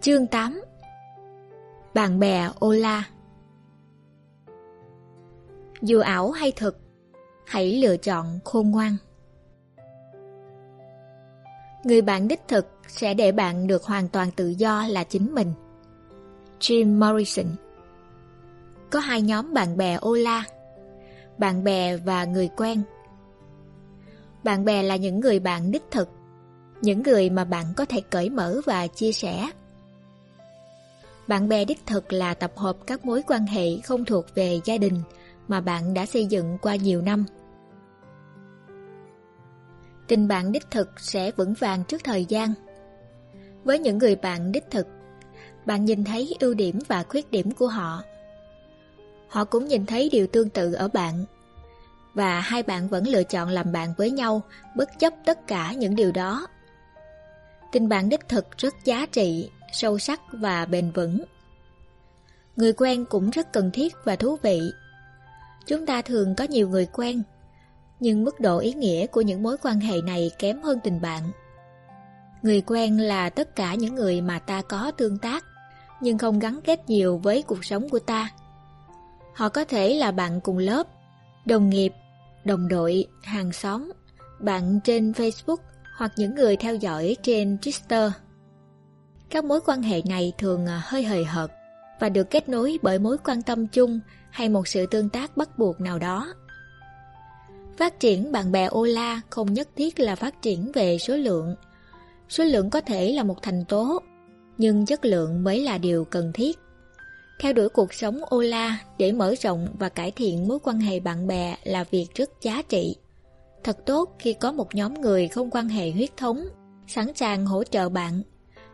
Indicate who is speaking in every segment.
Speaker 1: Chương 8 Bạn bè Ola. Dù ảo hay thực, hãy lựa chọn khôn ngoan. Người bạn đích thực sẽ để bạn được hoàn toàn tự do là chính mình. Jim Morrison. Có hai nhóm bạn bè Ola Bạn bè và người quen. Bạn bè là những người bạn đích thực Những người mà bạn có thể cởi mở và chia sẻ. Bạn bè đích thực là tập hợp các mối quan hệ không thuộc về gia đình mà bạn đã xây dựng qua nhiều năm. Tình bạn đích thực sẽ vững vàng trước thời gian. Với những người bạn đích thực, bạn nhìn thấy ưu điểm và khuyết điểm của họ. Họ cũng nhìn thấy điều tương tự ở bạn. Và hai bạn vẫn lựa chọn làm bạn với nhau bất chấp tất cả những điều đó. Tình bạn đích thực rất giá trị, sâu sắc và bền vững. Người quen cũng rất cần thiết và thú vị. Chúng ta thường có nhiều người quen, nhưng mức độ ý nghĩa của những mối quan hệ này kém hơn tình bạn. Người quen là tất cả những người mà ta có tương tác, nhưng không gắn kết nhiều với cuộc sống của ta. Họ có thể là bạn cùng lớp, đồng nghiệp, đồng đội, hàng xóm, bạn trên Facebook hoặc những người theo dõi trên Twitter. Các mối quan hệ này thường à, hơi hời hợt và được kết nối bởi mối quan tâm chung hay một sự tương tác bắt buộc nào đó. Phát triển bạn bè Ola không nhất thiết là phát triển về số lượng. Số lượng có thể là một thành tố, nhưng chất lượng mới là điều cần thiết. Theo đuổi cuộc sống Ola để mở rộng và cải thiện mối quan hệ bạn bè là việc rất giá trị. Thật tốt khi có một nhóm người không quan hệ huyết thống, sẵn sàng hỗ trợ bạn,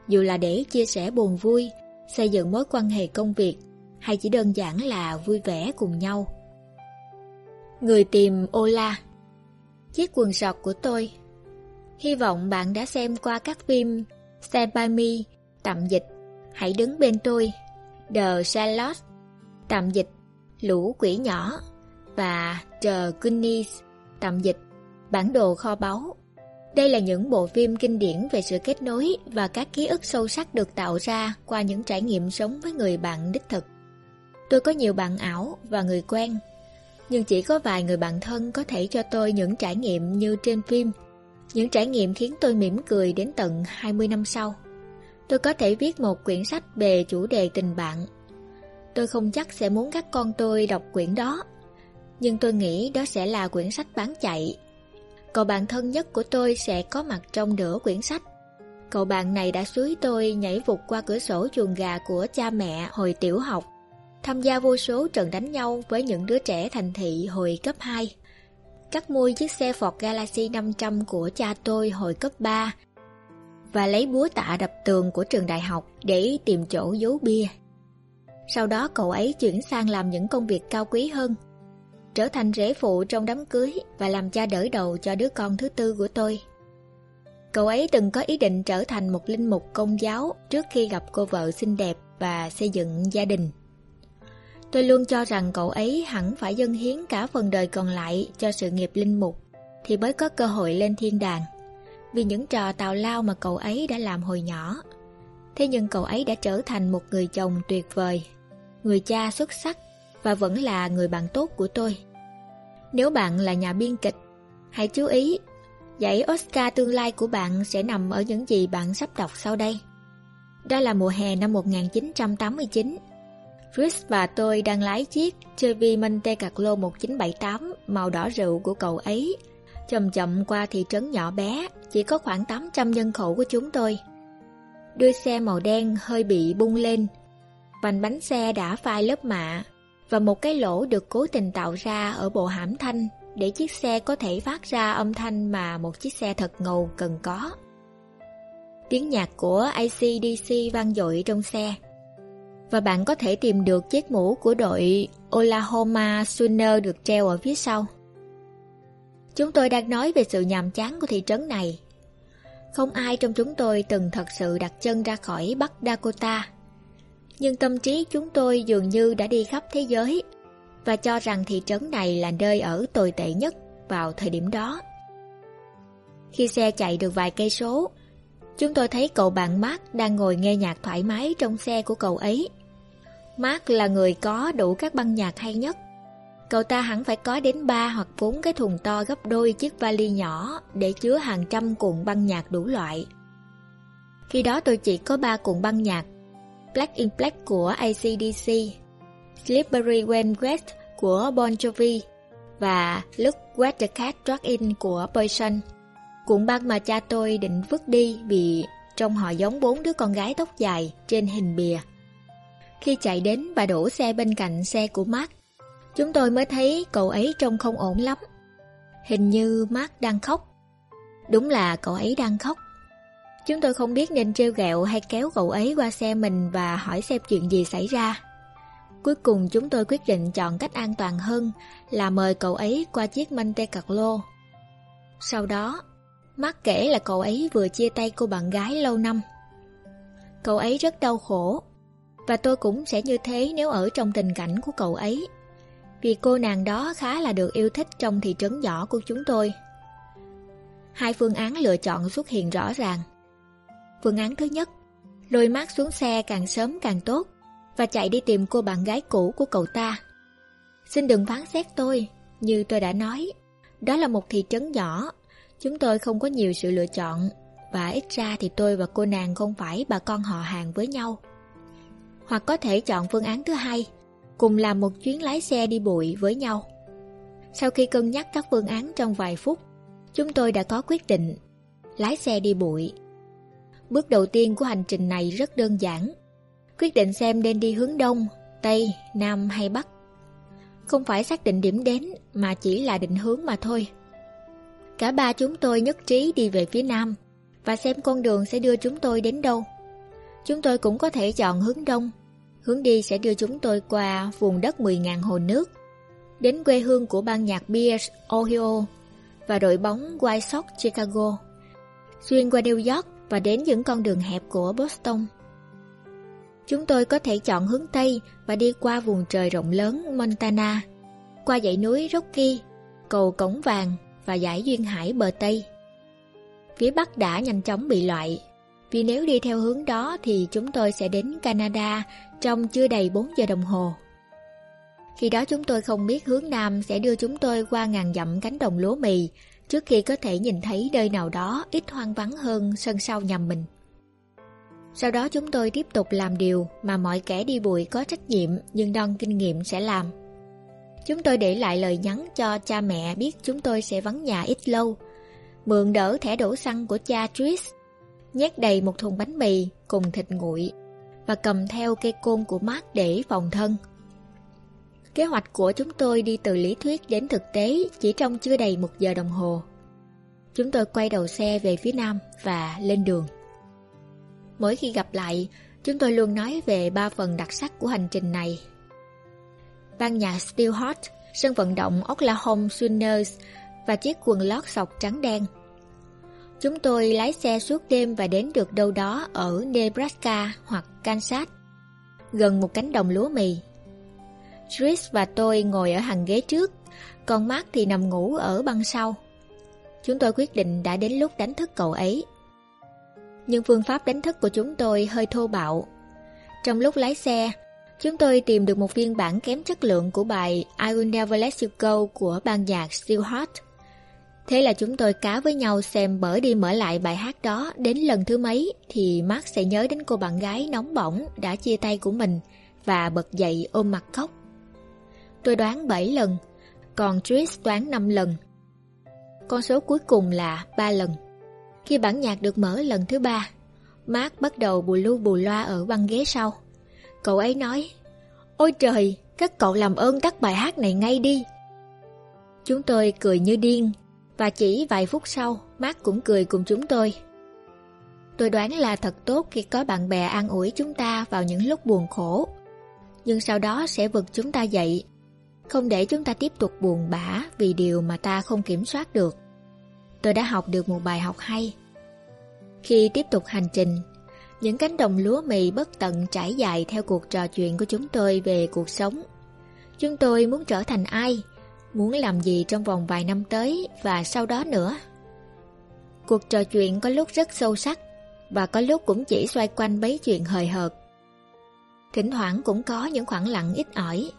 Speaker 1: dù là để chia sẻ buồn vui, xây dựng mối quan hệ công việc, hay chỉ đơn giản là vui vẻ cùng nhau. Người tìm Ola Chiếc quần sọt của tôi Hy vọng bạn đã xem qua các phim Stand By Me, tạm dịch Hãy đứng bên tôi The Charlotte, tạm dịch Lũ quỷ nhỏ và The Goonies, tạm dịch Bản đồ kho báu. Đây là những bộ phim kinh điển về sự kết nối và các ký ức sâu sắc được tạo ra qua những trải nghiệm sống với người bạn đích thực. Tôi có nhiều bạn ảo và người quen nhưng chỉ có vài người bạn thân có thể cho tôi những trải nghiệm như trên phim. Những trải nghiệm khiến tôi mỉm cười đến tận 20 năm sau. Tôi có thể viết một quyển sách về chủ đề tình bạn. Tôi không chắc sẽ muốn các con tôi đọc quyển đó, nhưng tôi nghĩ đó sẽ là quyển sách bán chạy. Cậu bạn thân nhất của tôi sẽ có mặt trong nửa quyển sách. Cậu bạn này đã suối tôi nhảy vụt qua cửa sổ chuồng gà của cha mẹ hồi tiểu học tham gia vô số trận đánh nhau với những đứa trẻ thành thị hồi cấp 2. Cắt môi chiếc xe Ford Galaxy 500 của cha tôi hồi cấp 3 và lấy búa tạ đập tường của trường đại học để tìm chỗ giấu bia. Sau đó cậu ấy chuyển sang làm những công việc cao quý hơn, trở thành rể phụ trong đám cưới và làm cha đỡ đầu cho đứa con thứ tư của tôi. Cậu ấy từng có ý định trở thành một linh mục công giáo trước khi gặp cô vợ xinh đẹp và xây dựng gia đình. Tôi luôn cho rằng cậu ấy hẳn phải dâng hiến cả phần đời còn lại cho sự nghiệp linh mục, thì mới có cơ hội lên thiên đàng. Vì những trò tào lao mà cậu ấy đã làm hồi nhỏ. Thế nhưng cậu ấy đã trở thành một người chồng tuyệt vời, người cha xuất sắc và vẫn là người bạn tốt của tôi. Nếu bạn là nhà biên kịch, hãy chú ý, giải Oscar tương lai của bạn sẽ nằm ở những gì bạn sắp đọc sau đây. Đó là mùa hè năm 1989 Chris và tôi đang lái chiếc Chevy Monte Carlo 1978 màu đỏ rượu của cậu ấy, chậm chậm qua thị trấn nhỏ bé, chỉ có khoảng 800 nhân khẩu của chúng tôi. Đuôi xe màu đen hơi bị bung lên, vành bánh xe đã phai lớp mạ và một cái lỗ được cố tình tạo ra ở bộ hãm thanh để chiếc xe có thể phát ra âm thanh mà một chiếc xe thật ngầu cần có. Tiếng nhạc của acdc vang dội trong xe và bạn có thể tìm được chiếc mũ của đội Oklahoma Sooner được treo ở phía sau. Chúng tôi đang nói về sự nhàm chán của thị trấn này. Không ai trong chúng tôi từng thật sự đặt chân ra khỏi Bắc Dakota. Nhưng tâm trí chúng tôi dường như đã đi khắp thế giới và cho rằng thị trấn này là nơi ở tồi tệ nhất vào thời điểm đó. Khi xe chạy được vài cây số, Chúng tôi thấy cậu bạn Mark đang ngồi nghe nhạc thoải mái trong xe của cậu ấy. Mark là người có đủ các băng nhạc hay nhất. Cậu ta hẳn phải có đến 3 hoặc 4 cái thùng to gấp đôi chiếc vali nhỏ để chứa hàng trăm cuộn băng nhạc đủ loại. Khi đó tôi chỉ có 3 cuộn băng nhạc Black in Black của ACDC, Slippery When Wet của Bon Jovi và Look What the Cat Dragged In của Poison. Cuộn băng mà cha tôi định vứt đi vì trông họ giống bốn đứa con gái tóc dài trên hình bìa. Khi chạy đến và đổ xe bên cạnh xe của Mark, chúng tôi mới thấy cậu ấy trông không ổn lắm. Hình như Mark đang khóc. Đúng là cậu ấy đang khóc. Chúng tôi không biết nên trêu gẹo hay kéo cậu ấy qua xe mình và hỏi xem chuyện gì xảy ra. Cuối cùng chúng tôi quyết định chọn cách an toàn hơn là mời cậu ấy qua chiếc Monte Carlo. Sau đó, Mark kể là cậu ấy vừa chia tay cô bạn gái lâu năm. Cậu ấy rất đau khổ, và tôi cũng sẽ như thế nếu ở trong tình cảnh của cậu ấy. Vì cô nàng đó khá là được yêu thích trong thị trấn nhỏ của chúng tôi. Hai phương án lựa chọn xuất hiện rõ ràng. Phương án thứ nhất, lôi mát xuống xe càng sớm càng tốt và chạy đi tìm cô bạn gái cũ của cậu ta. Xin đừng phán xét tôi, như tôi đã nói, đó là một thị trấn nhỏ, chúng tôi không có nhiều sự lựa chọn, và ít ra thì tôi và cô nàng không phải bà con họ hàng với nhau. Hoặc có thể chọn phương án thứ hai, cùng làm một chuyến lái xe đi bụi với nhau. Sau khi cân nhắc các phương án trong vài phút, chúng tôi đã có quyết định lái xe đi bụi. Bước đầu tiên của hành trình này rất đơn giản, quyết định xem nên đi hướng đông, tây, nam hay bắc. Không phải xác định điểm đến mà chỉ là định hướng mà thôi. Cả ba chúng tôi nhất trí đi về phía nam và xem con đường sẽ đưa chúng tôi đến đâu. Chúng tôi cũng có thể chọn hướng đông. Hướng đi sẽ đưa chúng tôi qua vùng đất 10.000 hồ nước, đến quê hương của ban nhạc Bears, Ohio và đội bóng White Sox Chicago, xuyên qua New York và đến những con đường hẹp của Boston. Chúng tôi có thể chọn hướng Tây và đi qua vùng trời rộng lớn Montana, qua dãy núi Rocky, cầu Cổng Vàng và dải Duyên Hải bờ Tây. Phía Bắc đã nhanh chóng bị loại, vì nếu đi theo hướng đó thì chúng tôi sẽ đến Canada trong chưa đầy 4 giờ đồng hồ. Khi đó chúng tôi không biết hướng Nam sẽ đưa chúng tôi qua ngàn dặm cánh đồng lúa mì trước khi có thể nhìn thấy nơi nào đó ít hoang vắng hơn sân sau nhà mình. Sau đó chúng tôi tiếp tục làm điều mà mọi kẻ đi bụi có trách nhiệm nhưng non kinh nghiệm sẽ làm. Chúng tôi để lại lời nhắn cho cha mẹ biết chúng tôi sẽ vắng nhà ít lâu, mượn đỡ thẻ đổ xăng của cha Tris, nhét đầy một thùng bánh mì cùng thịt nguội và cầm theo cây côn của Mark để phòng thân. Kế hoạch của chúng tôi đi từ lý thuyết đến thực tế chỉ trong chưa đầy một giờ đồng hồ. Chúng tôi quay đầu xe về phía nam và lên đường. Mỗi khi gặp lại, chúng tôi luôn nói về ba phần đặc sắc của hành trình này. Ban nhạc Steel Hot, sân vận động Oklahoma Sooners và chiếc quần lót sọc trắng đen. Chúng tôi lái xe suốt đêm và đến được đâu đó ở Nebraska hoặc Kansas, gần một cánh đồng lúa mì. Chris và tôi ngồi ở hàng ghế trước, còn Mark thì nằm ngủ ở băng sau. Chúng tôi quyết định đã đến lúc đánh thức cậu ấy nhưng phương pháp đánh thức của chúng tôi hơi thô bạo. Trong lúc lái xe, chúng tôi tìm được một phiên bản kém chất lượng của bài I Will Never Let You Go của ban nhạc Still Hot. Thế là chúng tôi cá với nhau xem mở đi mở lại bài hát đó đến lần thứ mấy thì Mark sẽ nhớ đến cô bạn gái nóng bỏng đã chia tay của mình và bật dậy ôm mặt khóc. Tôi đoán 7 lần, còn Tris đoán 5 lần. Con số cuối cùng là 3 lần. Khi bản nhạc được mở lần thứ ba, Mark bắt đầu bù lu bù loa ở băng ghế sau. Cậu ấy nói, Ôi trời, các cậu làm ơn tắt bài hát này ngay đi. Chúng tôi cười như điên, và chỉ vài phút sau, Mark cũng cười cùng chúng tôi. Tôi đoán là thật tốt khi có bạn bè an ủi chúng ta vào những lúc buồn khổ, nhưng sau đó sẽ vực chúng ta dậy, không để chúng ta tiếp tục buồn bã vì điều mà ta không kiểm soát được tôi đã học được một bài học hay. Khi tiếp tục hành trình, những cánh đồng lúa mì bất tận trải dài theo cuộc trò chuyện của chúng tôi về cuộc sống. Chúng tôi muốn trở thành ai, muốn làm gì trong vòng vài năm tới và sau đó nữa. Cuộc trò chuyện có lúc rất sâu sắc, và có lúc cũng chỉ xoay quanh mấy chuyện hời hợt. Thỉnh thoảng cũng có những khoảng lặng ít ỏi,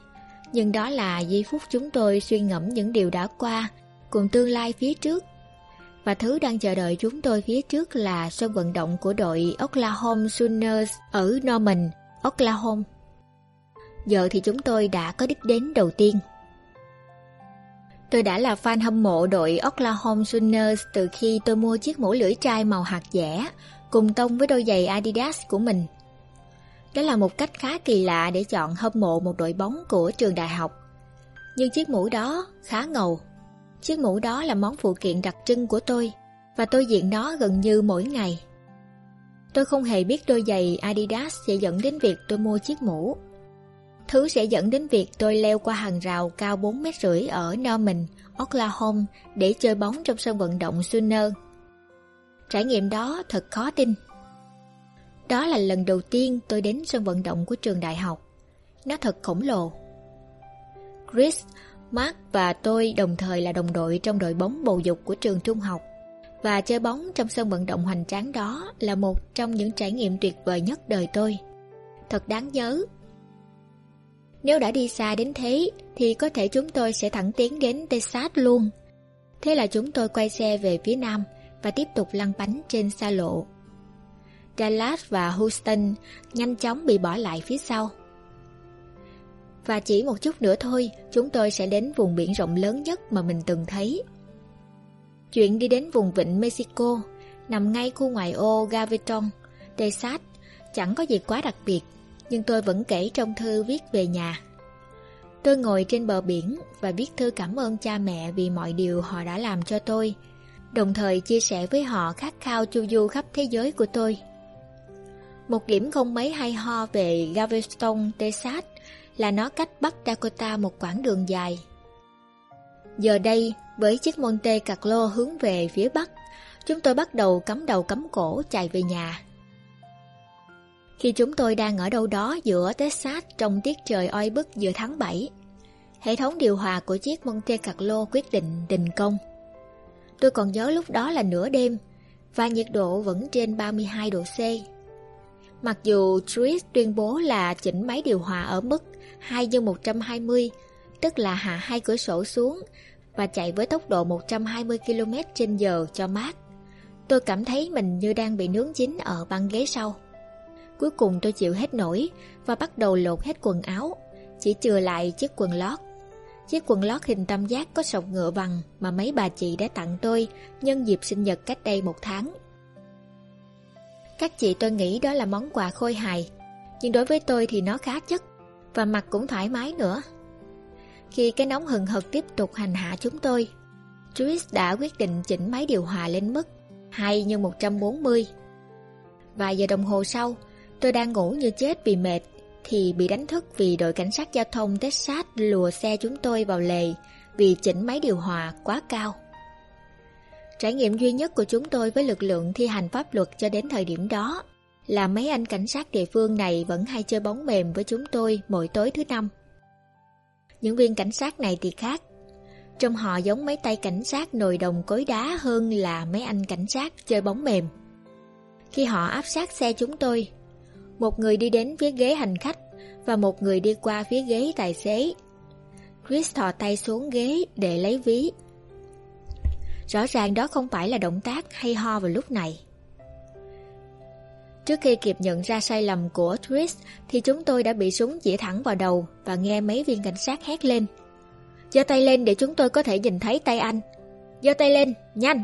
Speaker 1: nhưng đó là giây phút chúng tôi suy ngẫm những điều đã qua, cùng tương lai phía trước. Và thứ đang chờ đợi chúng tôi phía trước là sân vận động của đội Oklahoma Sooners ở Norman, Oklahoma. Giờ thì chúng tôi đã có đích đến đầu tiên. Tôi đã là fan hâm mộ đội Oklahoma Sooners từ khi tôi mua chiếc mũ lưỡi trai màu hạt dẻ cùng tông với đôi giày Adidas của mình. Đó là một cách khá kỳ lạ để chọn hâm mộ một đội bóng của trường đại học. Nhưng chiếc mũ đó khá ngầu. Chiếc mũ đó là món phụ kiện đặc trưng của tôi và tôi diện nó gần như mỗi ngày. Tôi không hề biết đôi giày Adidas sẽ dẫn đến việc tôi mua chiếc mũ. Thứ sẽ dẫn đến việc tôi leo qua hàng rào cao 4 mét rưỡi ở Norman, Oklahoma để chơi bóng trong sân vận động Sooner. Trải nghiệm đó thật khó tin. Đó là lần đầu tiên tôi đến sân vận động của trường đại học. Nó thật khổng lồ. Chris, Mark và tôi đồng thời là đồng đội trong đội bóng bầu dục của trường trung học. Và chơi bóng trong sân vận động hoành tráng đó là một trong những trải nghiệm tuyệt vời nhất đời tôi. Thật đáng nhớ. Nếu đã đi xa đến thế, thì có thể chúng tôi sẽ thẳng tiến đến Texas luôn. Thế là chúng tôi quay xe về phía nam và tiếp tục lăn bánh trên xa lộ. Dallas và Houston nhanh chóng bị bỏ lại phía sau. Và chỉ một chút nữa thôi, chúng tôi sẽ đến vùng biển rộng lớn nhất mà mình từng thấy. Chuyện đi đến vùng vịnh Mexico, nằm ngay khu ngoại ô Gaviton, Texas, chẳng có gì quá đặc biệt, nhưng tôi vẫn kể trong thư viết về nhà. Tôi ngồi trên bờ biển và viết thư cảm ơn cha mẹ vì mọi điều họ đã làm cho tôi, đồng thời chia sẻ với họ khát khao chu du khắp thế giới của tôi. Một điểm không mấy hay ho về Galveston, Texas là nó cách Bắc Dakota một quãng đường dài. Giờ đây, với chiếc Monte Carlo hướng về phía Bắc, chúng tôi bắt đầu cắm đầu cắm cổ chạy về nhà. Khi chúng tôi đang ở đâu đó giữa Texas trong tiết trời oi bức giữa tháng 7, hệ thống điều hòa của chiếc Monte Carlo quyết định đình công. Tôi còn nhớ lúc đó là nửa đêm và nhiệt độ vẫn trên 32 độ C. Mặc dù Tris tuyên bố là chỉnh máy điều hòa ở mức 2 x 120, tức là hạ hai cửa sổ xuống và chạy với tốc độ 120 km h cho mát. Tôi cảm thấy mình như đang bị nướng chín ở băng ghế sau. Cuối cùng tôi chịu hết nổi và bắt đầu lột hết quần áo, chỉ chừa lại chiếc quần lót. Chiếc quần lót hình tam giác có sọc ngựa vằn mà mấy bà chị đã tặng tôi nhân dịp sinh nhật cách đây một tháng. Các chị tôi nghĩ đó là món quà khôi hài, nhưng đối với tôi thì nó khá chất và mặt cũng thoải mái nữa. Khi cái nóng hừng hực tiếp tục hành hạ chúng tôi, Tris đã quyết định chỉnh máy điều hòa lên mức 2 x 140. Vài giờ đồng hồ sau, tôi đang ngủ như chết vì mệt, thì bị đánh thức vì đội cảnh sát giao thông Texas lùa xe chúng tôi vào lề vì chỉnh máy điều hòa quá cao. Trải nghiệm duy nhất của chúng tôi với lực lượng thi hành pháp luật cho đến thời điểm đó là mấy anh cảnh sát địa phương này vẫn hay chơi bóng mềm với chúng tôi mỗi tối thứ năm. Những viên cảnh sát này thì khác. Trong họ giống mấy tay cảnh sát nồi đồng cối đá hơn là mấy anh cảnh sát chơi bóng mềm. Khi họ áp sát xe chúng tôi, một người đi đến phía ghế hành khách và một người đi qua phía ghế tài xế. Chris thò tay xuống ghế để lấy ví Rõ ràng đó không phải là động tác hay ho vào lúc này. Trước khi kịp nhận ra sai lầm của Tris thì chúng tôi đã bị súng chỉ thẳng vào đầu và nghe mấy viên cảnh sát hét lên. Giơ tay lên để chúng tôi có thể nhìn thấy tay anh. Giơ tay lên, nhanh!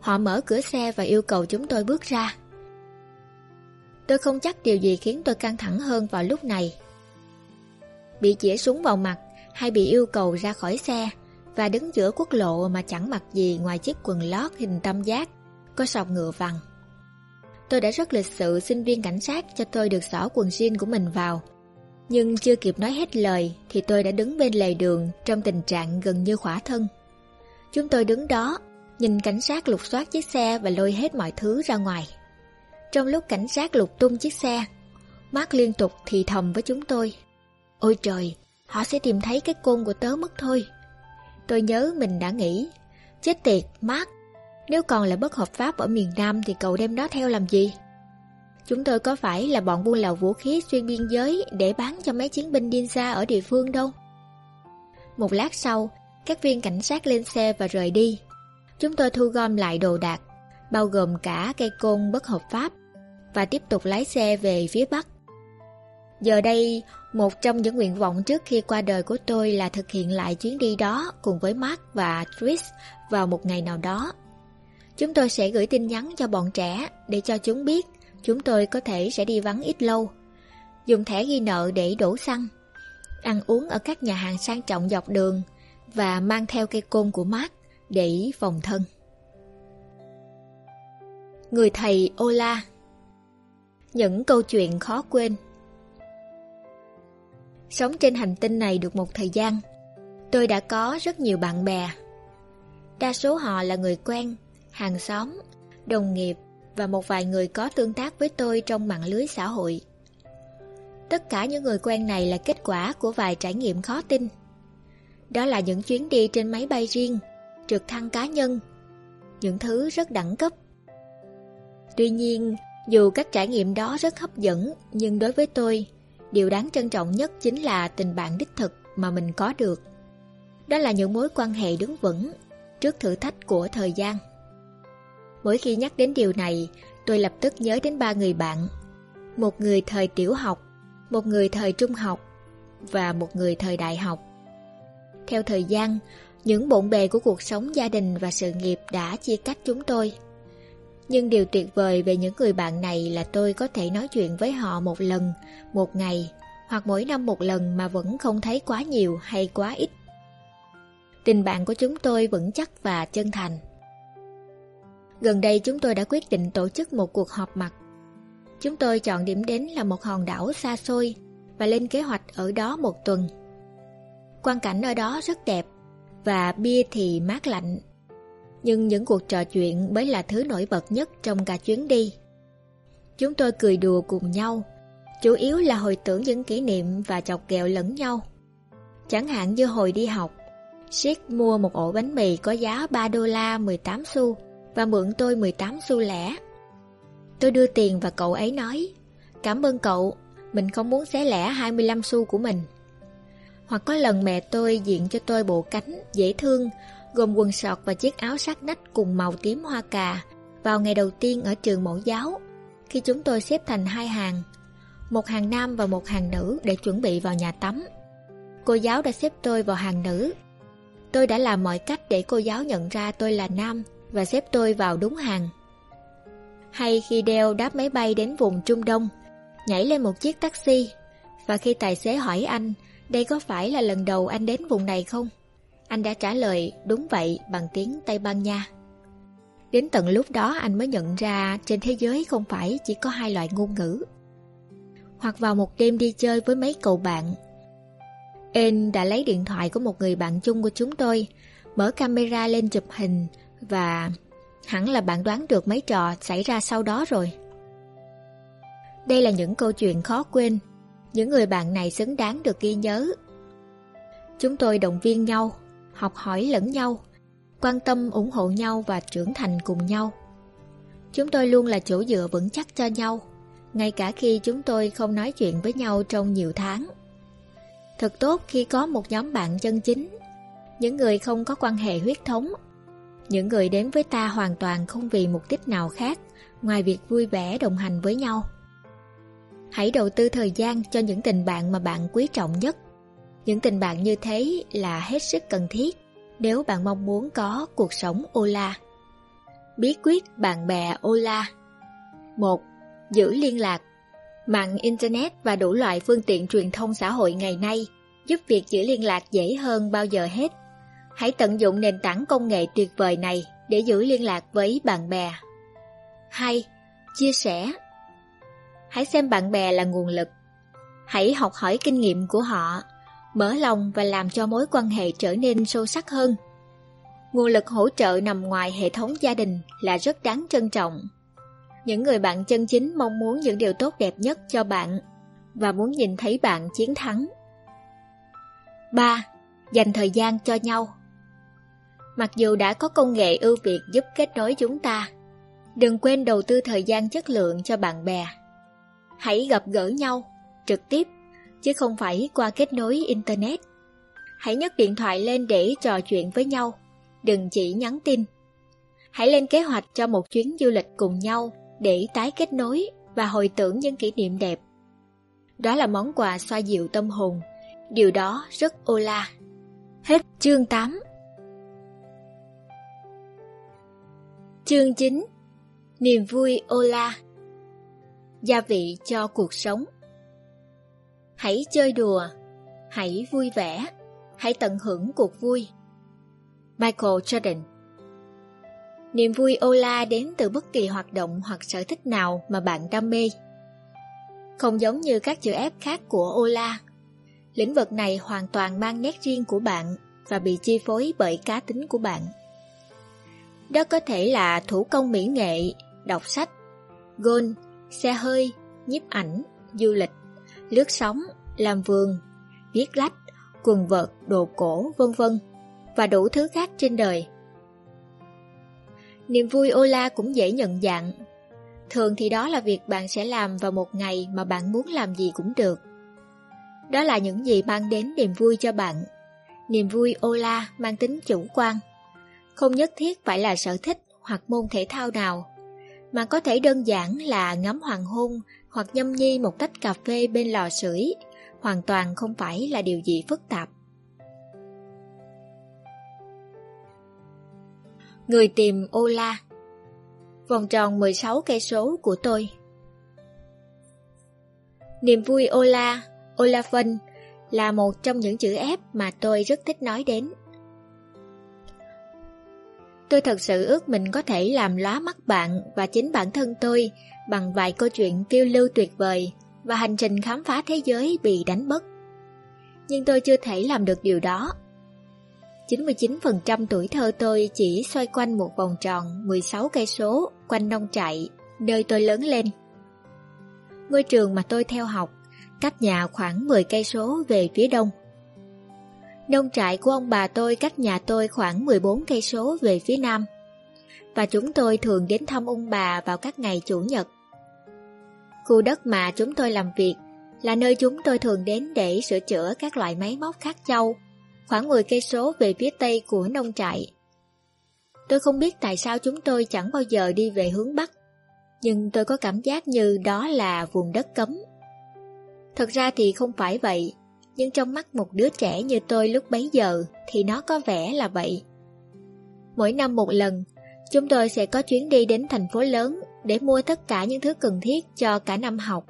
Speaker 1: Họ mở cửa xe và yêu cầu chúng tôi bước ra. Tôi không chắc điều gì khiến tôi căng thẳng hơn vào lúc này. Bị chĩa súng vào mặt hay bị yêu cầu ra khỏi xe và đứng giữa quốc lộ mà chẳng mặc gì ngoài chiếc quần lót hình tam giác, có sọc ngựa vằn. Tôi đã rất lịch sự xin viên cảnh sát cho tôi được xỏ quần jean của mình vào. Nhưng chưa kịp nói hết lời thì tôi đã đứng bên lề đường trong tình trạng gần như khỏa thân. Chúng tôi đứng đó, nhìn cảnh sát lục soát chiếc xe và lôi hết mọi thứ ra ngoài. Trong lúc cảnh sát lục tung chiếc xe, Mark liên tục thì thầm với chúng tôi. Ôi trời, họ sẽ tìm thấy cái côn của tớ mất thôi. Tôi nhớ mình đã nghĩ, chết tiệt, mát Nếu còn là bất hợp pháp ở miền Nam thì cậu đem nó theo làm gì? Chúng tôi có phải là bọn buôn lậu vũ khí xuyên biên giới để bán cho mấy chiến binh điên xa ở địa phương đâu. Một lát sau, các viên cảnh sát lên xe và rời đi. Chúng tôi thu gom lại đồ đạc, bao gồm cả cây côn bất hợp pháp, và tiếp tục lái xe về phía Bắc. Giờ đây, một trong những nguyện vọng trước khi qua đời của tôi là thực hiện lại chuyến đi đó cùng với Mark và Tris vào một ngày nào đó. Chúng tôi sẽ gửi tin nhắn cho bọn trẻ để cho chúng biết chúng tôi có thể sẽ đi vắng ít lâu. Dùng thẻ ghi nợ để đổ xăng, ăn uống ở các nhà hàng sang trọng dọc đường và mang theo cây côn của Mark để phòng thân. Người thầy Ola Những câu chuyện khó quên Sống trên hành tinh này được một thời gian, tôi đã có rất nhiều bạn bè. Đa số họ là người quen, hàng xóm, đồng nghiệp và một vài người có tương tác với tôi trong mạng lưới xã hội. Tất cả những người quen này là kết quả của vài trải nghiệm khó tin. Đó là những chuyến đi trên máy bay riêng, trực thăng cá nhân, những thứ rất đẳng cấp. Tuy nhiên, dù các trải nghiệm đó rất hấp dẫn, nhưng đối với tôi, điều đáng trân trọng nhất chính là tình bạn đích thực mà mình có được. Đó là những mối quan hệ đứng vững trước thử thách của thời gian. Mỗi khi nhắc đến điều này, tôi lập tức nhớ đến ba người bạn. Một người thời tiểu học, một người thời trung học và một người thời đại học. Theo thời gian, những bộn bề của cuộc sống gia đình và sự nghiệp đã chia cách chúng tôi. Nhưng điều tuyệt vời về những người bạn này là tôi có thể nói chuyện với họ một lần, một ngày, hoặc mỗi năm một lần mà vẫn không thấy quá nhiều hay quá ít. Tình bạn của chúng tôi vững chắc và chân thành. Gần đây chúng tôi đã quyết định tổ chức một cuộc họp mặt. Chúng tôi chọn điểm đến là một hòn đảo xa xôi và lên kế hoạch ở đó một tuần. Quan cảnh ở đó rất đẹp và bia thì mát lạnh. Nhưng những cuộc trò chuyện mới là thứ nổi bật nhất trong cả chuyến đi. Chúng tôi cười đùa cùng nhau, chủ yếu là hồi tưởng những kỷ niệm và chọc ghẹo lẫn nhau. Chẳng hạn như hồi đi học, Siết mua một ổ bánh mì có giá 3 đô la 18 xu và mượn tôi 18 xu lẻ. Tôi đưa tiền và cậu ấy nói Cảm ơn cậu, mình không muốn xé lẻ 25 xu của mình. Hoặc có lần mẹ tôi diện cho tôi bộ cánh dễ thương gồm quần sọt và chiếc áo sát nách cùng màu tím hoa cà vào ngày đầu tiên ở trường mẫu giáo khi chúng tôi xếp thành hai hàng một hàng nam và một hàng nữ để chuẩn bị vào nhà tắm. Cô giáo đã xếp tôi vào hàng nữ. Tôi đã làm mọi cách để cô giáo nhận ra tôi là nam và xếp tôi vào đúng hàng. Hay khi đeo đáp máy bay đến vùng Trung Đông, nhảy lên một chiếc taxi, và khi tài xế hỏi anh, đây có phải là lần đầu anh đến vùng này không? Anh đã trả lời đúng vậy bằng tiếng Tây Ban Nha. Đến tận lúc đó anh mới nhận ra trên thế giới không phải chỉ có hai loại ngôn ngữ. Hoặc vào một đêm đi chơi với mấy cậu bạn. En đã lấy điện thoại của một người bạn chung của chúng tôi, mở camera lên chụp hình và hẳn là bạn đoán được mấy trò xảy ra sau đó rồi. Đây là những câu chuyện khó quên, những người bạn này xứng đáng được ghi nhớ. Chúng tôi động viên nhau, học hỏi lẫn nhau, quan tâm ủng hộ nhau và trưởng thành cùng nhau. Chúng tôi luôn là chỗ dựa vững chắc cho nhau, ngay cả khi chúng tôi không nói chuyện với nhau trong nhiều tháng. Thật tốt khi có một nhóm bạn chân chính, những người không có quan hệ huyết thống những người đến với ta hoàn toàn không vì mục đích nào khác ngoài việc vui vẻ đồng hành với nhau. Hãy đầu tư thời gian cho những tình bạn mà bạn quý trọng nhất. Những tình bạn như thế là hết sức cần thiết nếu bạn mong muốn có cuộc sống Ola. Bí quyết bạn bè Ola 1. Giữ liên lạc Mạng Internet và đủ loại phương tiện truyền thông xã hội ngày nay giúp việc giữ liên lạc dễ hơn bao giờ hết. Hãy tận dụng nền tảng công nghệ tuyệt vời này để giữ liên lạc với bạn bè. 2. Chia sẻ Hãy xem bạn bè là nguồn lực. Hãy học hỏi kinh nghiệm của họ, mở lòng và làm cho mối quan hệ trở nên sâu sắc hơn. Nguồn lực hỗ trợ nằm ngoài hệ thống gia đình là rất đáng trân trọng. Những người bạn chân chính mong muốn những điều tốt đẹp nhất cho bạn và muốn nhìn thấy bạn chiến thắng. 3. Dành thời gian cho nhau Mặc dù đã có công nghệ ưu việt giúp kết nối chúng ta, đừng quên đầu tư thời gian chất lượng cho bạn bè. Hãy gặp gỡ nhau trực tiếp, chứ không phải qua kết nối Internet. Hãy nhấc điện thoại lên để trò chuyện với nhau, đừng chỉ nhắn tin. Hãy lên kế hoạch cho một chuyến du lịch cùng nhau để tái kết nối và hồi tưởng những kỷ niệm đẹp. Đó là món quà xoa dịu tâm hồn, điều đó rất ô la. Hết chương 8 Chương 9 Niềm vui ô la Gia vị cho cuộc sống Hãy chơi đùa, hãy vui vẻ, hãy tận hưởng cuộc vui. Michael Jordan Niềm vui ô la đến từ bất kỳ hoạt động hoặc sở thích nào mà bạn đam mê. Không giống như các chữ ép khác của ô la, lĩnh vực này hoàn toàn mang nét riêng của bạn và bị chi phối bởi cá tính của bạn. Đó có thể là thủ công mỹ nghệ, đọc sách, gôn, xe hơi, nhiếp ảnh, du lịch, lướt sóng, làm vườn, viết lách, quần vợt, đồ cổ, vân vân và đủ thứ khác trên đời. Niềm vui ô la cũng dễ nhận dạng. Thường thì đó là việc bạn sẽ làm vào một ngày mà bạn muốn làm gì cũng được. Đó là những gì mang đến niềm vui cho bạn. Niềm vui ô la mang tính chủ quan. Không nhất thiết phải là sở thích hoặc môn thể thao nào, mà có thể đơn giản là ngắm hoàng hôn hoặc nhâm nhi một tách cà phê bên lò sưởi, hoàn toàn không phải là điều gì phức tạp. Người tìm Ola Vòng tròn 16 cây số của tôi Niềm vui Ola, Olafun là một trong những chữ ép mà tôi rất thích nói đến. Tôi thật sự ước mình có thể làm lóa mắt bạn và chính bản thân tôi bằng vài câu chuyện phiêu lưu tuyệt vời và hành trình khám phá thế giới bị đánh mất. Nhưng tôi chưa thể làm được điều đó. 99% tuổi thơ tôi chỉ xoay quanh một vòng tròn 16 cây số quanh nông trại, nơi tôi lớn lên. Ngôi trường mà tôi theo học cách nhà khoảng 10 cây số về phía đông. Nông trại của ông bà tôi cách nhà tôi khoảng 14 cây số về phía nam. Và chúng tôi thường đến thăm ông bà vào các ngày chủ nhật. Khu đất mà chúng tôi làm việc là nơi chúng tôi thường đến để sửa chữa các loại máy móc khác nhau, khoảng 10 cây số về phía tây của nông trại. Tôi không biết tại sao chúng tôi chẳng bao giờ đi về hướng bắc, nhưng tôi có cảm giác như đó là vùng đất cấm. Thật ra thì không phải vậy, nhưng trong mắt một đứa trẻ như tôi lúc bấy giờ thì nó có vẻ là vậy. Mỗi năm một lần, chúng tôi sẽ có chuyến đi đến thành phố lớn để mua tất cả những thứ cần thiết cho cả năm học.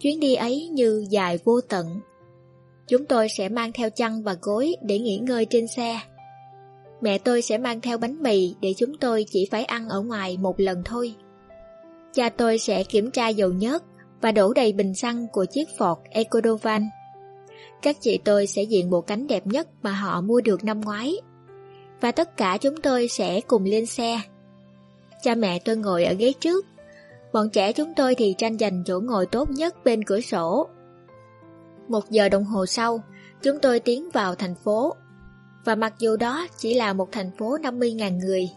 Speaker 1: Chuyến đi ấy như dài vô tận. Chúng tôi sẽ mang theo chăn và gối để nghỉ ngơi trên xe. Mẹ tôi sẽ mang theo bánh mì để chúng tôi chỉ phải ăn ở ngoài một lần thôi. Cha tôi sẽ kiểm tra dầu nhớt và đổ đầy bình xăng của chiếc Ford Ecodovan. Các chị tôi sẽ diện bộ cánh đẹp nhất mà họ mua được năm ngoái. Và tất cả chúng tôi sẽ cùng lên xe. Cha mẹ tôi ngồi ở ghế trước. Bọn trẻ chúng tôi thì tranh giành chỗ ngồi tốt nhất bên cửa sổ. Một giờ đồng hồ sau, chúng tôi tiến vào thành phố. Và mặc dù đó chỉ là một thành phố 50.000 người,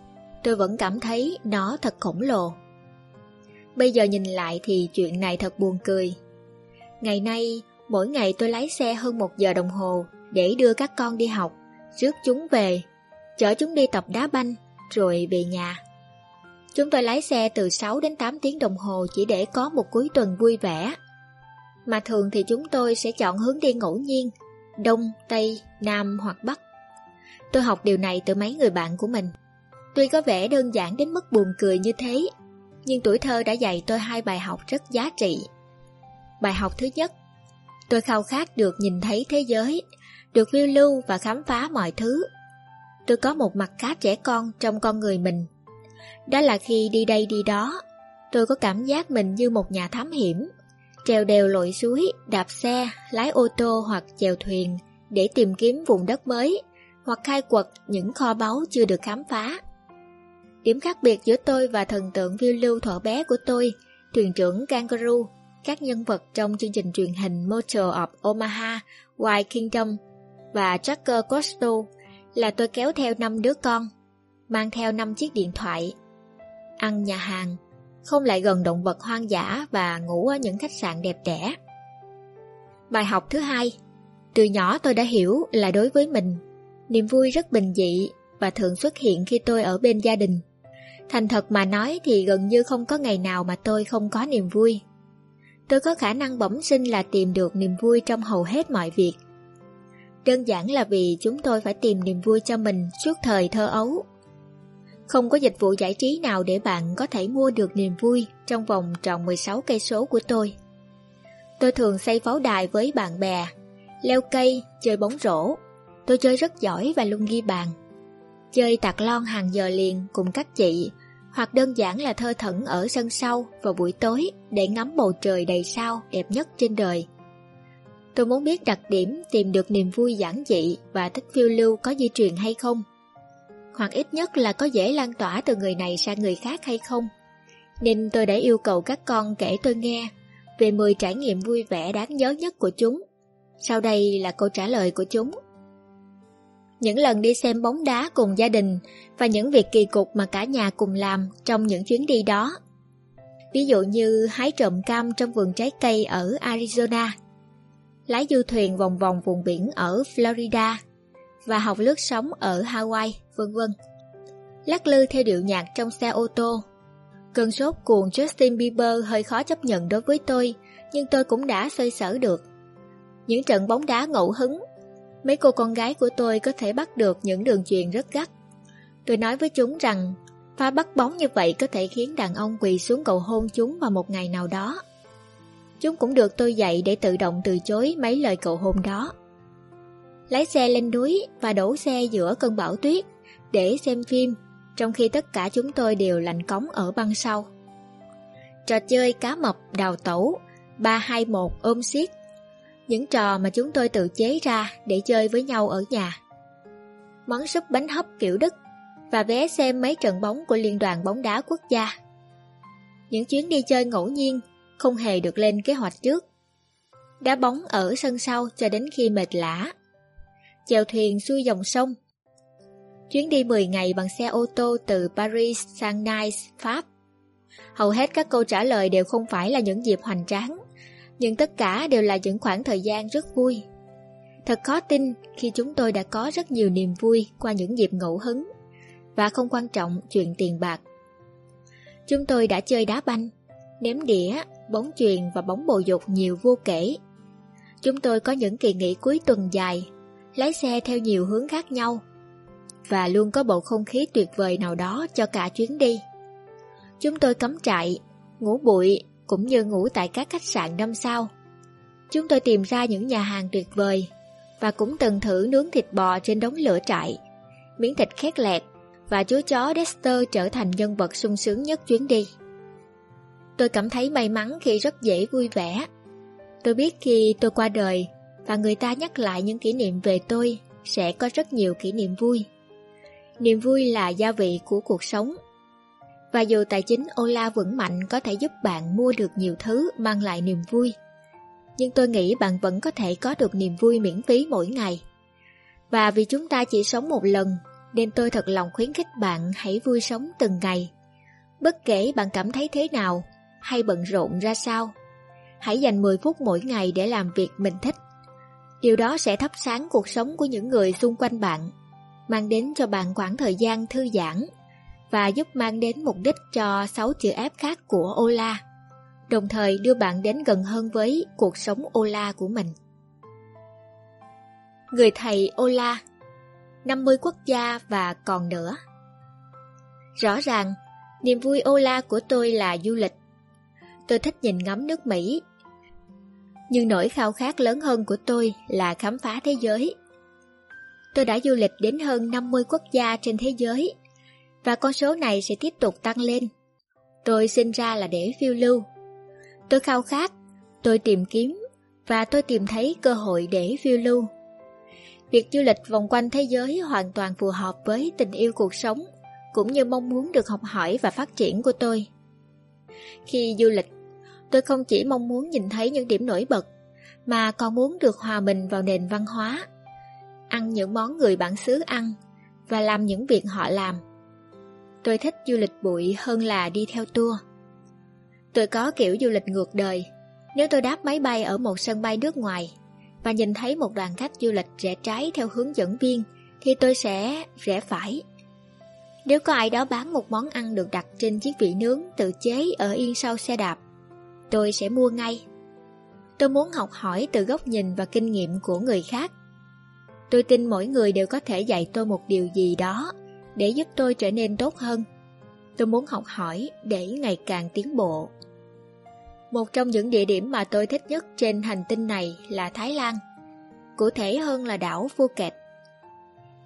Speaker 1: tôi vẫn cảm thấy nó thật khổng lồ. Bây giờ nhìn lại thì chuyện này thật buồn cười. Ngày nay, mỗi ngày tôi lái xe hơn một giờ đồng hồ để đưa các con đi học, rước chúng về, chở chúng đi tập đá banh, rồi về nhà. Chúng tôi lái xe từ 6 đến 8 tiếng đồng hồ chỉ để có một cuối tuần vui vẻ. Mà thường thì chúng tôi sẽ chọn hướng đi ngẫu nhiên, Đông, Tây, Nam hoặc Bắc. Tôi học điều này từ mấy người bạn của mình. Tuy có vẻ đơn giản đến mức buồn cười như thế, nhưng tuổi thơ đã dạy tôi hai bài học rất giá trị. Bài học thứ nhất, tôi khao khát được nhìn thấy thế giới, được phiêu lưu và khám phá mọi thứ. Tôi có một mặt khá trẻ con trong con người mình. Đó là khi đi đây đi đó, tôi có cảm giác mình như một nhà thám hiểm, trèo đèo lội suối, đạp xe, lái ô tô hoặc chèo thuyền để tìm kiếm vùng đất mới hoặc khai quật những kho báu chưa được khám phá. Điểm khác biệt giữa tôi và thần tượng phiêu lưu thuở bé của tôi, thuyền trưởng Kangaroo, các nhân vật trong chương trình truyền hình Motor of Omaha, Wild Kingdom và Tracker Costo là tôi kéo theo năm đứa con, mang theo năm chiếc điện thoại, ăn nhà hàng, không lại gần động vật hoang dã và ngủ ở những khách sạn đẹp đẽ. Bài học thứ hai, từ nhỏ tôi đã hiểu là đối với mình, niềm vui rất bình dị và thường xuất hiện khi tôi ở bên gia đình. Thành thật mà nói thì gần như không có ngày nào mà tôi không có niềm vui. Tôi có khả năng bẩm sinh là tìm được niềm vui trong hầu hết mọi việc. Đơn giản là vì chúng tôi phải tìm niềm vui cho mình suốt thời thơ ấu. Không có dịch vụ giải trí nào để bạn có thể mua được niềm vui trong vòng tròn 16 cây số của tôi. Tôi thường xây pháo đài với bạn bè, leo cây, chơi bóng rổ. Tôi chơi rất giỏi và luôn ghi bàn. Chơi tạc lon hàng giờ liền cùng các chị, hoặc đơn giản là thơ thẩn ở sân sau vào buổi tối để ngắm bầu trời đầy sao đẹp nhất trên đời. Tôi muốn biết đặc điểm tìm được niềm vui giản dị và thích phiêu lưu có di truyền hay không. Hoặc ít nhất là có dễ lan tỏa từ người này sang người khác hay không. Nên tôi đã yêu cầu các con kể tôi nghe về 10 trải nghiệm vui vẻ đáng nhớ nhất của chúng. Sau đây là câu trả lời của chúng. Những lần đi xem bóng đá cùng gia đình và những việc kỳ cục mà cả nhà cùng làm trong những chuyến đi đó. Ví dụ như hái trộm cam trong vườn trái cây ở Arizona, lái du thuyền vòng vòng vùng biển ở Florida và học lướt sóng ở Hawaii, vân vân. Lắc lư theo điệu nhạc trong xe ô tô. Cơn sốt cuồng Justin Bieber hơi khó chấp nhận đối với tôi, nhưng tôi cũng đã xoay sở được. Những trận bóng đá ngẫu hứng Mấy cô con gái của tôi có thể bắt được những đường truyền rất gắt. Tôi nói với chúng rằng pha bắt bóng như vậy có thể khiến đàn ông quỳ xuống cầu hôn chúng vào một ngày nào đó. Chúng cũng được tôi dạy để tự động từ chối mấy lời cầu hôn đó. Lái xe lên núi và đổ xe giữa cơn bão tuyết để xem phim, trong khi tất cả chúng tôi đều lạnh cống ở băng sau. Trò chơi cá mập đào tẩu 321 ôm xiết những trò mà chúng tôi tự chế ra để chơi với nhau ở nhà. Món súp bánh hấp kiểu Đức và vé xem mấy trận bóng của Liên đoàn bóng đá quốc gia. Những chuyến đi chơi ngẫu nhiên không hề được lên kế hoạch trước. Đá bóng ở sân sau cho đến khi mệt lã. Chèo thuyền xuôi dòng sông. Chuyến đi 10 ngày bằng xe ô tô từ Paris sang Nice, Pháp. Hầu hết các câu trả lời đều không phải là những dịp hoành tráng nhưng tất cả đều là những khoảng thời gian rất vui. Thật khó tin khi chúng tôi đã có rất nhiều niềm vui qua những dịp ngẫu hứng, và không quan trọng chuyện tiền bạc. Chúng tôi đã chơi đá banh, ném đĩa, bóng chuyền và bóng bầu dục nhiều vô kể. Chúng tôi có những kỳ nghỉ cuối tuần dài, lái xe theo nhiều hướng khác nhau, và luôn có bầu không khí tuyệt vời nào đó cho cả chuyến đi. Chúng tôi cắm trại, ngủ bụi cũng như ngủ tại các khách sạn năm sao. Chúng tôi tìm ra những nhà hàng tuyệt vời và cũng từng thử nướng thịt bò trên đống lửa trại. Miếng thịt khét lẹt và chú chó Dexter trở thành nhân vật sung sướng nhất chuyến đi. Tôi cảm thấy may mắn khi rất dễ vui vẻ. Tôi biết khi tôi qua đời và người ta nhắc lại những kỷ niệm về tôi sẽ có rất nhiều kỷ niệm vui. Niềm vui là gia vị của cuộc sống và dù tài chính Ola vững mạnh có thể giúp bạn mua được nhiều thứ mang lại niềm vui, nhưng tôi nghĩ bạn vẫn có thể có được niềm vui miễn phí mỗi ngày. Và vì chúng ta chỉ sống một lần, nên tôi thật lòng khuyến khích bạn hãy vui sống từng ngày. Bất kể bạn cảm thấy thế nào, hay bận rộn ra sao, hãy dành 10 phút mỗi ngày để làm việc mình thích. Điều đó sẽ thắp sáng cuộc sống của những người xung quanh bạn, mang đến cho bạn khoảng thời gian thư giãn và giúp mang đến mục đích cho 6 chữ F khác của Ola, đồng thời đưa bạn đến gần hơn với cuộc sống Ola của mình. Người thầy Ola 50 quốc gia và còn nữa Rõ ràng, niềm vui Ola của tôi là du lịch. Tôi thích nhìn ngắm nước Mỹ. Nhưng nỗi khao khát lớn hơn của tôi là khám phá thế giới. Tôi đã du lịch đến hơn 50 quốc gia trên thế giới và con số này sẽ tiếp tục tăng lên. Tôi sinh ra là để phiêu lưu. Tôi khao khát, tôi tìm kiếm và tôi tìm thấy cơ hội để phiêu lưu. Việc du lịch vòng quanh thế giới hoàn toàn phù hợp với tình yêu cuộc sống cũng như mong muốn được học hỏi và phát triển của tôi. Khi du lịch, tôi không chỉ mong muốn nhìn thấy những điểm nổi bật mà còn muốn được hòa mình vào nền văn hóa, ăn những món người bản xứ ăn và làm những việc họ làm. Tôi thích du lịch bụi hơn là đi theo tour. Tôi có kiểu du lịch ngược đời. Nếu tôi đáp máy bay ở một sân bay nước ngoài và nhìn thấy một đoàn khách du lịch rẽ trái theo hướng dẫn viên thì tôi sẽ rẽ phải. Nếu có ai đó bán một món ăn được đặt trên chiếc vị nướng tự chế ở yên sau xe đạp, tôi sẽ mua ngay. Tôi muốn học hỏi từ góc nhìn và kinh nghiệm của người khác. Tôi tin mỗi người đều có thể dạy tôi một điều gì đó để giúp tôi trở nên tốt hơn. Tôi muốn học hỏi để ngày càng tiến bộ. Một trong những địa điểm mà tôi thích nhất trên hành tinh này là Thái Lan, cụ thể hơn là đảo Phuket.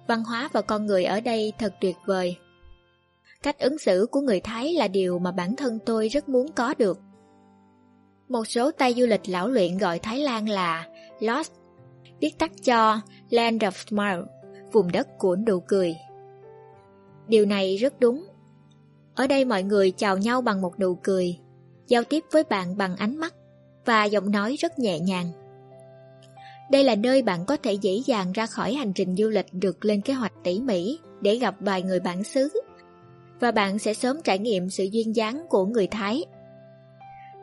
Speaker 1: Văn hóa và con người ở đây thật tuyệt vời. Cách ứng xử của người Thái là điều mà bản thân tôi rất muốn có được. Một số tay du lịch lão luyện gọi Thái Lan là Lost, viết tắt cho Land of Smile, vùng đất của nụ cười. Điều này rất đúng. Ở đây mọi người chào nhau bằng một nụ cười, giao tiếp với bạn bằng ánh mắt và giọng nói rất nhẹ nhàng. Đây là nơi bạn có thể dễ dàng ra khỏi hành trình du lịch được lên kế hoạch tỉ mỉ để gặp vài người bản xứ và bạn sẽ sớm trải nghiệm sự duyên dáng của người Thái.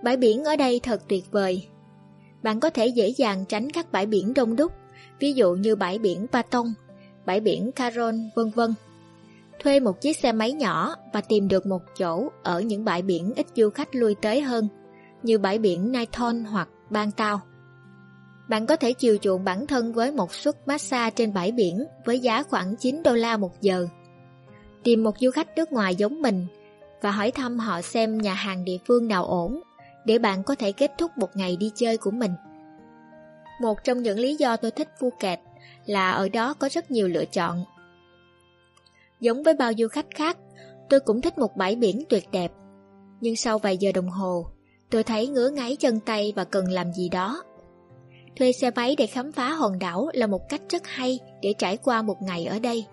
Speaker 1: Bãi biển ở đây thật tuyệt vời. Bạn có thể dễ dàng tránh các bãi biển đông đúc, ví dụ như bãi biển Patong, bãi biển Caron, vân vân. Thuê một chiếc xe máy nhỏ và tìm được một chỗ ở những bãi biển ít du khách lui tới hơn, như bãi biển Naithon hoặc Bang Tao. Bạn có thể chiều chuộng bản thân với một suất massage trên bãi biển với giá khoảng 9 đô la một giờ. Tìm một du khách nước ngoài giống mình và hỏi thăm họ xem nhà hàng địa phương nào ổn để bạn có thể kết thúc một ngày đi chơi của mình. Một trong những lý do tôi thích Phuket là ở đó có rất nhiều lựa chọn. Giống với bao du khách khác, tôi cũng thích một bãi biển tuyệt đẹp. Nhưng sau vài giờ đồng hồ, tôi thấy ngứa ngáy chân tay và cần làm gì đó. Thuê xe máy để khám phá hòn đảo là một cách rất hay để trải qua một ngày ở đây.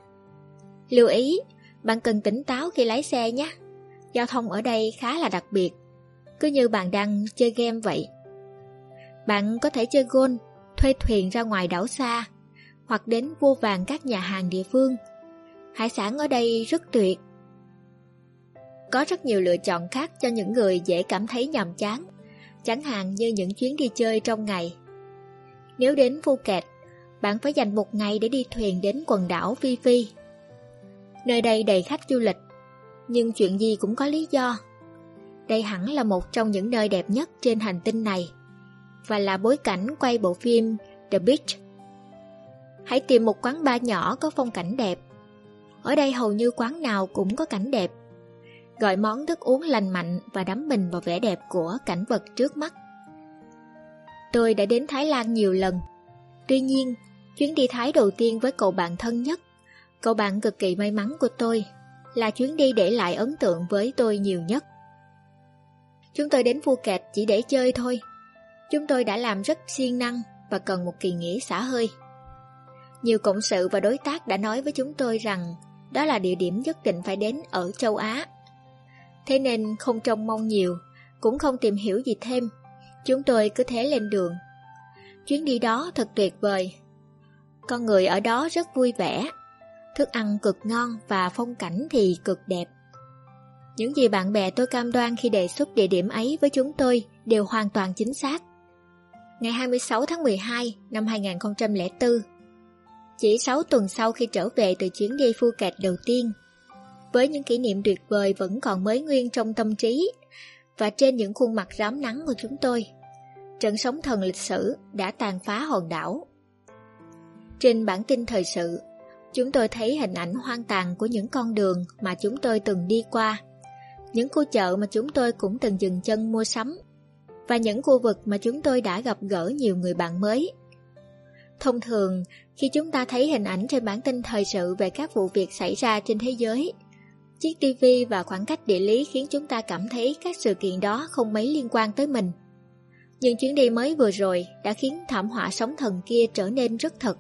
Speaker 1: Lưu ý, bạn cần tỉnh táo khi lái xe nhé. Giao thông ở đây khá là đặc biệt, cứ như bạn đang chơi game vậy. Bạn có thể chơi golf, thuê thuyền ra ngoài đảo xa, hoặc đến vô vàng các nhà hàng địa phương. Hải sản ở đây rất tuyệt. Có rất nhiều lựa chọn khác cho những người dễ cảm thấy nhàm chán, chẳng hạn như những chuyến đi chơi trong ngày. Nếu đến Phuket, bạn phải dành một ngày để đi thuyền đến quần đảo Phi Phi. Nơi đây đầy khách du lịch, nhưng chuyện gì cũng có lý do. Đây hẳn là một trong những nơi đẹp nhất trên hành tinh này và là bối cảnh quay bộ phim The Beach. Hãy tìm một quán bar nhỏ có phong cảnh đẹp. Ở đây hầu như quán nào cũng có cảnh đẹp. Gọi món thức uống lành mạnh và đắm mình vào vẻ đẹp của cảnh vật trước mắt. Tôi đã đến Thái Lan nhiều lần. Tuy nhiên, chuyến đi Thái đầu tiên với cậu bạn thân nhất, cậu bạn cực kỳ may mắn của tôi, là chuyến đi để lại ấn tượng với tôi nhiều nhất. Chúng tôi đến Phuket chỉ để chơi thôi. Chúng tôi đã làm rất siêng năng và cần một kỳ nghỉ xả hơi. Nhiều cộng sự và đối tác đã nói với chúng tôi rằng đó là địa điểm nhất định phải đến ở châu Á. Thế nên không trông mong nhiều, cũng không tìm hiểu gì thêm. Chúng tôi cứ thế lên đường. Chuyến đi đó thật tuyệt vời. Con người ở đó rất vui vẻ, thức ăn cực ngon và phong cảnh thì cực đẹp. Những gì bạn bè tôi cam đoan khi đề xuất địa điểm ấy với chúng tôi đều hoàn toàn chính xác. Ngày 26 tháng 12 năm 2004, chỉ 6 tuần sau khi trở về từ chuyến đi Phuket đầu tiên, với những kỷ niệm tuyệt vời vẫn còn mới nguyên trong tâm trí và trên những khuôn mặt rám nắng của chúng tôi, trận sóng thần lịch sử đã tàn phá hòn đảo. Trên bản tin thời sự, chúng tôi thấy hình ảnh hoang tàn của những con đường mà chúng tôi từng đi qua những khu chợ mà chúng tôi cũng từng dừng chân mua sắm và những khu vực mà chúng tôi đã gặp gỡ nhiều người bạn mới. Thông thường, khi chúng ta thấy hình ảnh trên bản tin thời sự về các vụ việc xảy ra trên thế giới, chiếc TV và khoảng cách địa lý khiến chúng ta cảm thấy các sự kiện đó không mấy liên quan tới mình. Nhưng chuyến đi mới vừa rồi đã khiến thảm họa sóng thần kia trở nên rất thật,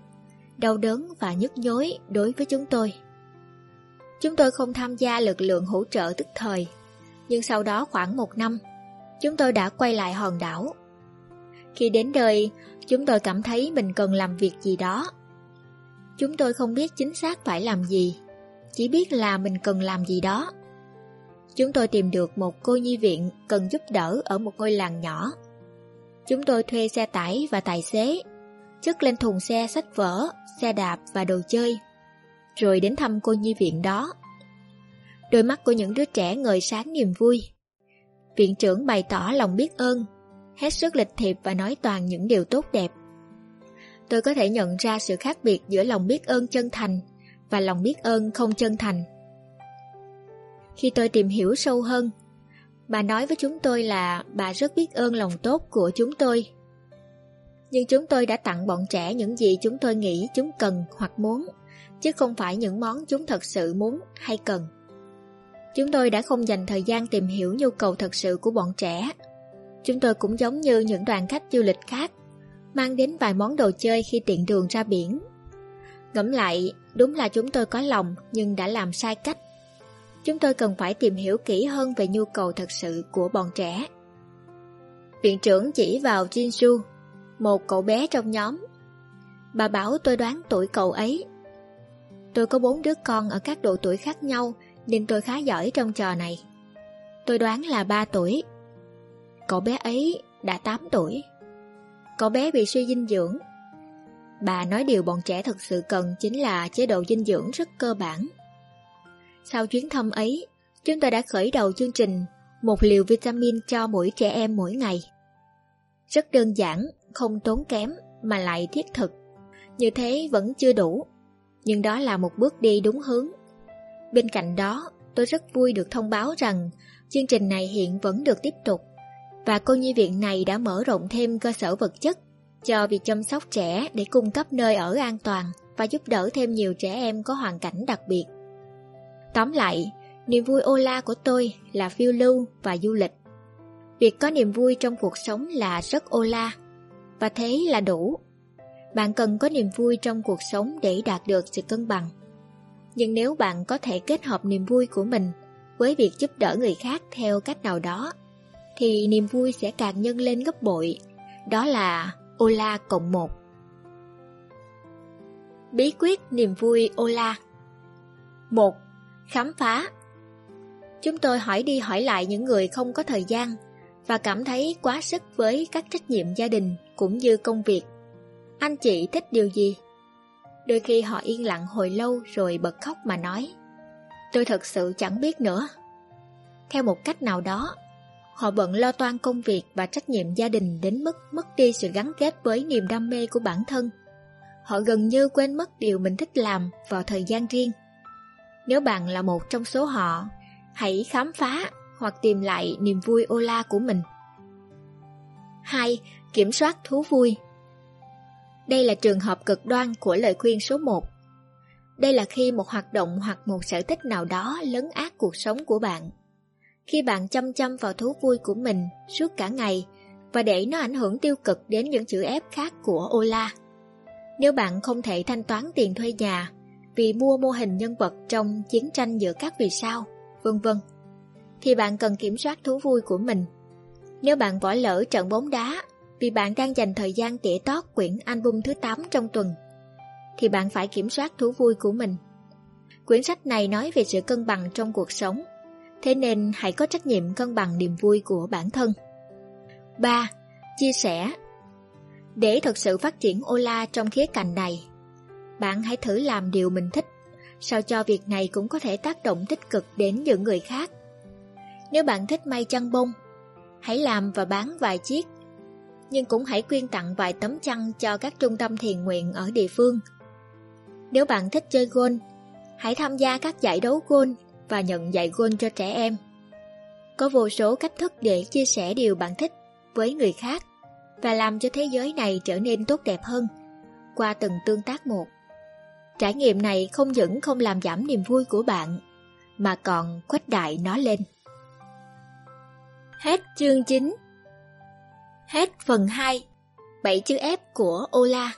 Speaker 1: đau đớn và nhức nhối đối với chúng tôi. Chúng tôi không tham gia lực lượng hỗ trợ tức thời nhưng sau đó khoảng một năm, chúng tôi đã quay lại hòn đảo. Khi đến đời, chúng tôi cảm thấy mình cần làm việc gì đó. Chúng tôi không biết chính xác phải làm gì, chỉ biết là mình cần làm gì đó. Chúng tôi tìm được một cô nhi viện cần giúp đỡ ở một ngôi làng nhỏ. Chúng tôi thuê xe tải và tài xế, chất lên thùng xe sách vở, xe đạp và đồ chơi, rồi đến thăm cô nhi viện đó. Đôi mắt của những đứa trẻ ngời sáng niềm vui. Viện trưởng bày tỏ lòng biết ơn, hết sức lịch thiệp và nói toàn những điều tốt đẹp. Tôi có thể nhận ra sự khác biệt giữa lòng biết ơn chân thành và lòng biết ơn không chân thành. Khi tôi tìm hiểu sâu hơn, bà nói với chúng tôi là bà rất biết ơn lòng tốt của chúng tôi. Nhưng chúng tôi đã tặng bọn trẻ những gì chúng tôi nghĩ chúng cần hoặc muốn, chứ không phải những món chúng thật sự muốn hay cần. Chúng tôi đã không dành thời gian tìm hiểu nhu cầu thật sự của bọn trẻ. Chúng tôi cũng giống như những đoàn khách du lịch khác, mang đến vài món đồ chơi khi tiện đường ra biển. Ngẫm lại, đúng là chúng tôi có lòng nhưng đã làm sai cách. Chúng tôi cần phải tìm hiểu kỹ hơn về nhu cầu thật sự của bọn trẻ. Viện trưởng chỉ vào Jinsu, một cậu bé trong nhóm. Bà bảo tôi đoán tuổi cậu ấy. Tôi có bốn đứa con ở các độ tuổi khác nhau nên tôi khá giỏi trong trò này. Tôi đoán là 3 tuổi. Cậu bé ấy đã 8 tuổi. Cậu bé bị suy dinh dưỡng. Bà nói điều bọn trẻ thực sự cần chính là chế độ dinh dưỡng rất cơ bản. Sau chuyến thăm ấy, chúng tôi đã khởi đầu chương trình một liều vitamin cho mỗi trẻ em mỗi ngày. Rất đơn giản, không tốn kém mà lại thiết thực. Như thế vẫn chưa đủ, nhưng đó là một bước đi đúng hướng. Bên cạnh đó, tôi rất vui được thông báo rằng chương trình này hiện vẫn được tiếp tục và cô nhi viện này đã mở rộng thêm cơ sở vật chất cho việc chăm sóc trẻ để cung cấp nơi ở an toàn và giúp đỡ thêm nhiều trẻ em có hoàn cảnh đặc biệt. Tóm lại, niềm vui ô la của tôi là phiêu lưu và du lịch. Việc có niềm vui trong cuộc sống là rất ô la, và thế là đủ. Bạn cần có niềm vui trong cuộc sống để đạt được sự cân bằng. Nhưng nếu bạn có thể kết hợp niềm vui của mình với việc giúp đỡ người khác theo cách nào đó, thì niềm vui sẽ càng nhân lên gấp bội. Đó là Ola cộng 1. Bí quyết niềm vui Ola 1. Khám phá Chúng tôi hỏi đi hỏi lại những người không có thời gian và cảm thấy quá sức với các trách nhiệm gia đình cũng như công việc. Anh chị thích điều gì? Đôi khi họ yên lặng hồi lâu rồi bật khóc mà nói Tôi thật sự chẳng biết nữa Theo một cách nào đó Họ bận lo toan công việc và trách nhiệm gia đình đến mức mất đi sự gắn kết với niềm đam mê của bản thân. Họ gần như quên mất điều mình thích làm vào thời gian riêng. Nếu bạn là một trong số họ, hãy khám phá hoặc tìm lại niềm vui ô la của mình. 2. Kiểm soát thú vui đây là trường hợp cực đoan của lời khuyên số 1. Đây là khi một hoạt động hoặc một sở thích nào đó lấn át cuộc sống của bạn. Khi bạn chăm chăm vào thú vui của mình suốt cả ngày và để nó ảnh hưởng tiêu cực đến những chữ ép khác của Ola. Nếu bạn không thể thanh toán tiền thuê nhà vì mua mô hình nhân vật trong chiến tranh giữa các vì sao, vân vân, thì bạn cần kiểm soát thú vui của mình. Nếu bạn bỏ lỡ trận bóng đá vì bạn đang dành thời gian tỉa tót quyển album thứ 8 trong tuần, thì bạn phải kiểm soát thú vui của mình. Quyển sách này nói về sự cân bằng trong cuộc sống Thế nên hãy có trách nhiệm cân bằng niềm vui của bản thân. 3. Chia sẻ Để thực sự phát triển Ola trong khía cạnh này, bạn hãy thử làm điều mình thích, sao cho việc này cũng có thể tác động tích cực đến những người khác. Nếu bạn thích may chăn bông, hãy làm và bán vài chiếc, nhưng cũng hãy quyên tặng vài tấm chăn cho các trung tâm thiền nguyện ở địa phương. Nếu bạn thích chơi golf, hãy tham gia các giải đấu golf và nhận dạy gôn cho trẻ em. Có vô số cách thức để chia sẻ điều bạn thích với người khác và làm cho thế giới này trở nên tốt đẹp hơn qua từng tương tác một. Trải nghiệm này không những không làm giảm niềm vui của bạn mà còn khuếch đại nó lên. Hết chương 9 Hết phần 2 Bảy chữ f của Ola.